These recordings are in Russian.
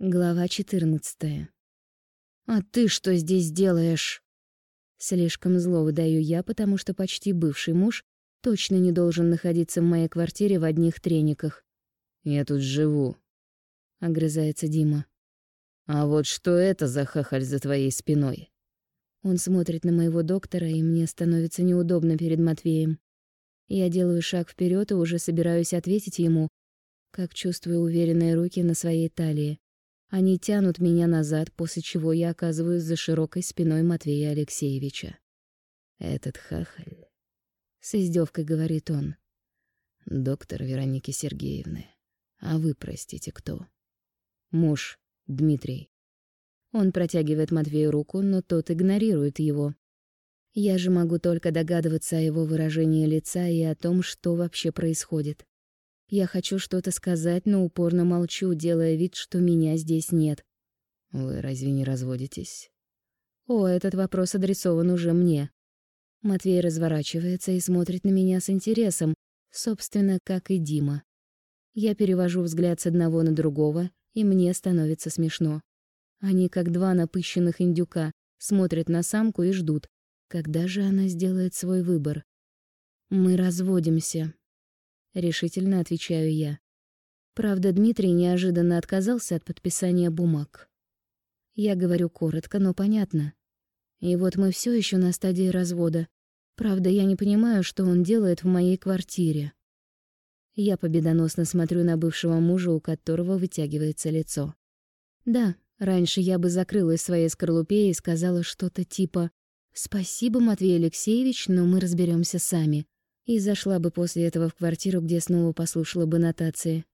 Глава 14. «А ты что здесь делаешь?» Слишком зло выдаю я, потому что почти бывший муж точно не должен находиться в моей квартире в одних трениках. «Я тут живу», — огрызается Дима. «А вот что это за хахаль за твоей спиной?» Он смотрит на моего доктора, и мне становится неудобно перед Матвеем. Я делаю шаг вперед и уже собираюсь ответить ему, как чувствую уверенные руки на своей талии. Они тянут меня назад, после чего я оказываюсь за широкой спиной Матвея Алексеевича. «Этот хахаль...» — с издевкой говорит он. «Доктор Вероники Сергеевны. А вы, простите, кто?» «Муж Дмитрий». Он протягивает Матвею руку, но тот игнорирует его. Я же могу только догадываться о его выражении лица и о том, что вообще происходит. Я хочу что-то сказать, но упорно молчу, делая вид, что меня здесь нет. Вы разве не разводитесь? О, этот вопрос адресован уже мне. Матвей разворачивается и смотрит на меня с интересом, собственно, как и Дима. Я перевожу взгляд с одного на другого, и мне становится смешно. Они, как два напыщенных индюка, смотрят на самку и ждут, когда же она сделает свой выбор. Мы разводимся, решительно отвечаю я. Правда, Дмитрий неожиданно отказался от подписания бумаг. Я говорю коротко, но понятно. И вот мы все еще на стадии развода. Правда, я не понимаю, что он делает в моей квартире. Я победоносно смотрю на бывшего мужа, у которого вытягивается лицо. Да, раньше я бы закрылась в своей скорлупе и сказала что-то типа «Спасибо, Матвей Алексеевич, но мы разберемся сами и зашла бы после этого в квартиру, где снова послушала бы нотации.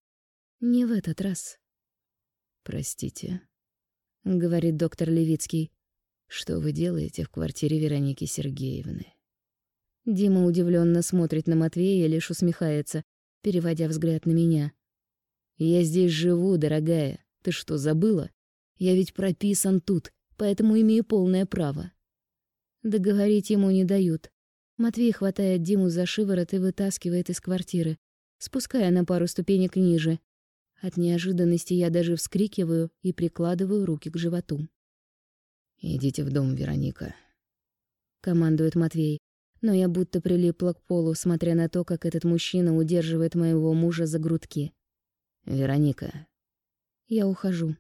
Не в этот раз. «Простите», — говорит доктор Левицкий, — «что вы делаете в квартире Вероники Сергеевны?» Дима удивленно смотрит на Матвея и лишь усмехается, переводя взгляд на меня. «Я здесь живу, дорогая. Ты что, забыла? Я ведь прописан тут, поэтому имею полное право». Договорить ему не дают. Матвей хватает Диму за шиворот и вытаскивает из квартиры, спуская на пару ступенек ниже. От неожиданности я даже вскрикиваю и прикладываю руки к животу. «Идите в дом, Вероника», — командует Матвей, но я будто прилипла к полу, смотря на то, как этот мужчина удерживает моего мужа за грудки. «Вероника». Я ухожу.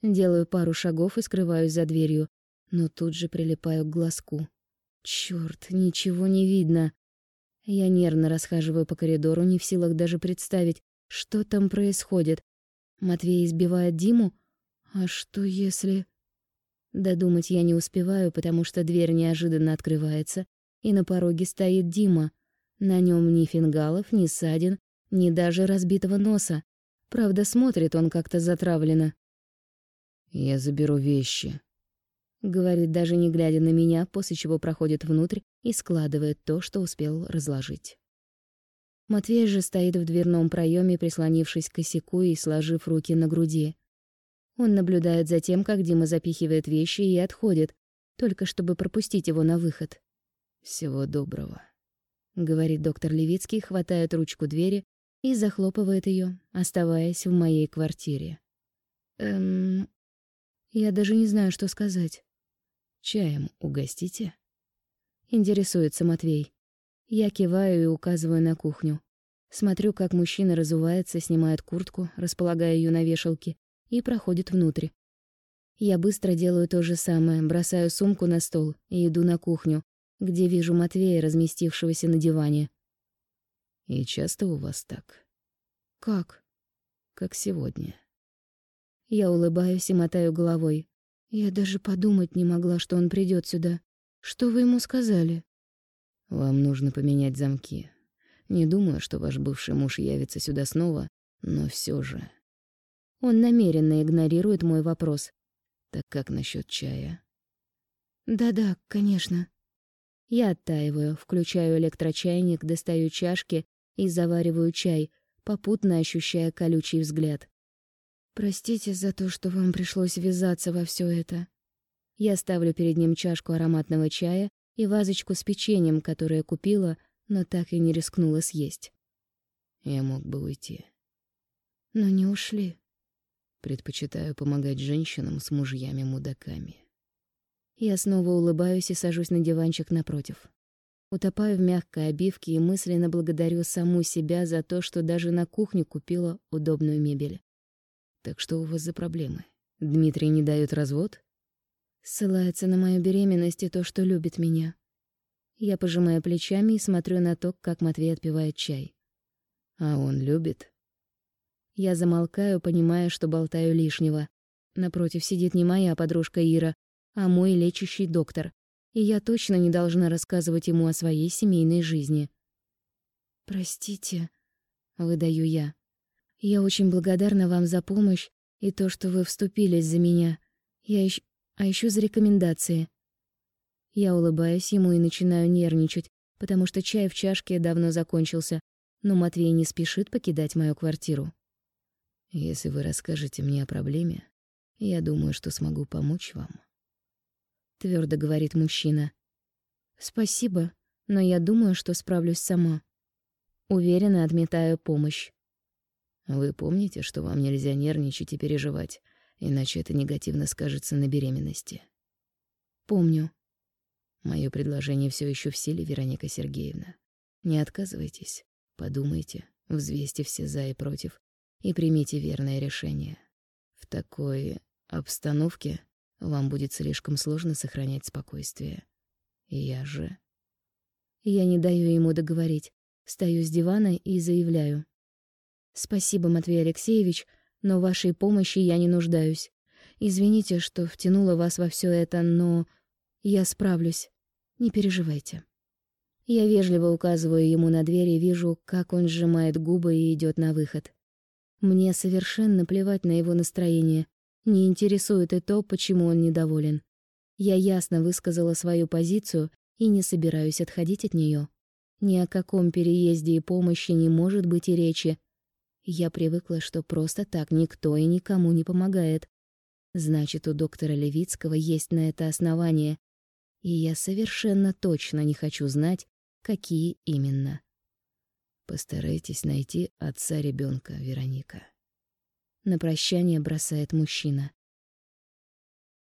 Делаю пару шагов и скрываюсь за дверью, но тут же прилипаю к глазку. Чёрт, ничего не видно. Я нервно расхаживаю по коридору, не в силах даже представить, что там происходит. Матвей избивает Диму? А что если... Додумать я не успеваю, потому что дверь неожиданно открывается, и на пороге стоит Дима. На нем ни фингалов, ни ссадин, ни даже разбитого носа. Правда, смотрит он как-то затравленно. «Я заберу вещи», Говорит, даже не глядя на меня, после чего проходит внутрь и складывает то, что успел разложить. Матвей же стоит в дверном проеме, прислонившись к косяку и сложив руки на груди. Он наблюдает за тем, как Дима запихивает вещи и отходит, только чтобы пропустить его на выход. «Всего доброго», — говорит доктор Левицкий, хватает ручку двери и захлопывает ее, оставаясь в моей квартире. Эм... Я даже не знаю, что сказать. Чаем угостите?» Интересуется Матвей. Я киваю и указываю на кухню. Смотрю, как мужчина разувается, снимает куртку, располагая ее на вешалке, и проходит внутрь. Я быстро делаю то же самое, бросаю сумку на стол и иду на кухню, где вижу Матвея, разместившегося на диване. «И часто у вас так?» «Как?» «Как сегодня». Я улыбаюсь и мотаю головой. Я даже подумать не могла, что он придет сюда. Что вы ему сказали? Вам нужно поменять замки. Не думаю, что ваш бывший муж явится сюда снова, но все же. Он намеренно игнорирует мой вопрос. Так как насчет чая? Да-да, конечно. Я оттаиваю, включаю электрочайник, достаю чашки и завариваю чай, попутно ощущая колючий взгляд. Простите за то, что вам пришлось ввязаться во все это. Я ставлю перед ним чашку ароматного чая и вазочку с печеньем, которое купила, но так и не рискнула съесть. Я мог бы уйти. Но не ушли. Предпочитаю помогать женщинам с мужьями-мудаками. Я снова улыбаюсь и сажусь на диванчик напротив. Утопаю в мягкой обивке и мысленно благодарю саму себя за то, что даже на кухню купила удобную мебель. Так что у вас за проблемы? Дмитрий не дает развод? Ссылается на мою беременность и то, что любит меня. Я пожимаю плечами и смотрю на то, как Матвей отпивает чай. А он любит? Я замолкаю, понимая, что болтаю лишнего. Напротив сидит не моя подружка Ира, а мой лечащий доктор. И я точно не должна рассказывать ему о своей семейной жизни. «Простите», — выдаю я. «Я очень благодарна вам за помощь и то, что вы вступились за меня. Я ещё... А ещё за рекомендации. Я улыбаюсь ему и начинаю нервничать, потому что чай в чашке давно закончился, но Матвей не спешит покидать мою квартиру. Если вы расскажете мне о проблеме, я думаю, что смогу помочь вам. Твердо говорит мужчина. Спасибо, но я думаю, что справлюсь сама. Уверенно отметаю помощь. Вы помните, что вам нельзя нервничать и переживать, иначе это негативно скажется на беременности? Помню. Мое предложение все еще в силе, Вероника Сергеевна. Не отказывайтесь, подумайте, взвесьте все за и против и примите верное решение. В такой обстановке вам будет слишком сложно сохранять спокойствие. Я же... Я не даю ему договорить. Стою с дивана и заявляю. «Спасибо, Матвей Алексеевич, но вашей помощи я не нуждаюсь. Извините, что втянула вас во все это, но я справлюсь. Не переживайте. Я вежливо указываю ему на дверь и вижу, как он сжимает губы и идет на выход. Мне совершенно плевать на его настроение. Не интересует и то, почему он недоволен. Я ясно высказала свою позицию и не собираюсь отходить от нее. Ни о каком переезде и помощи не может быть и речи. Я привыкла, что просто так никто и никому не помогает. Значит, у доктора Левицкого есть на это основание, и я совершенно точно не хочу знать, какие именно. Постарайтесь найти отца ребенка, Вероника. На прощание бросает мужчина.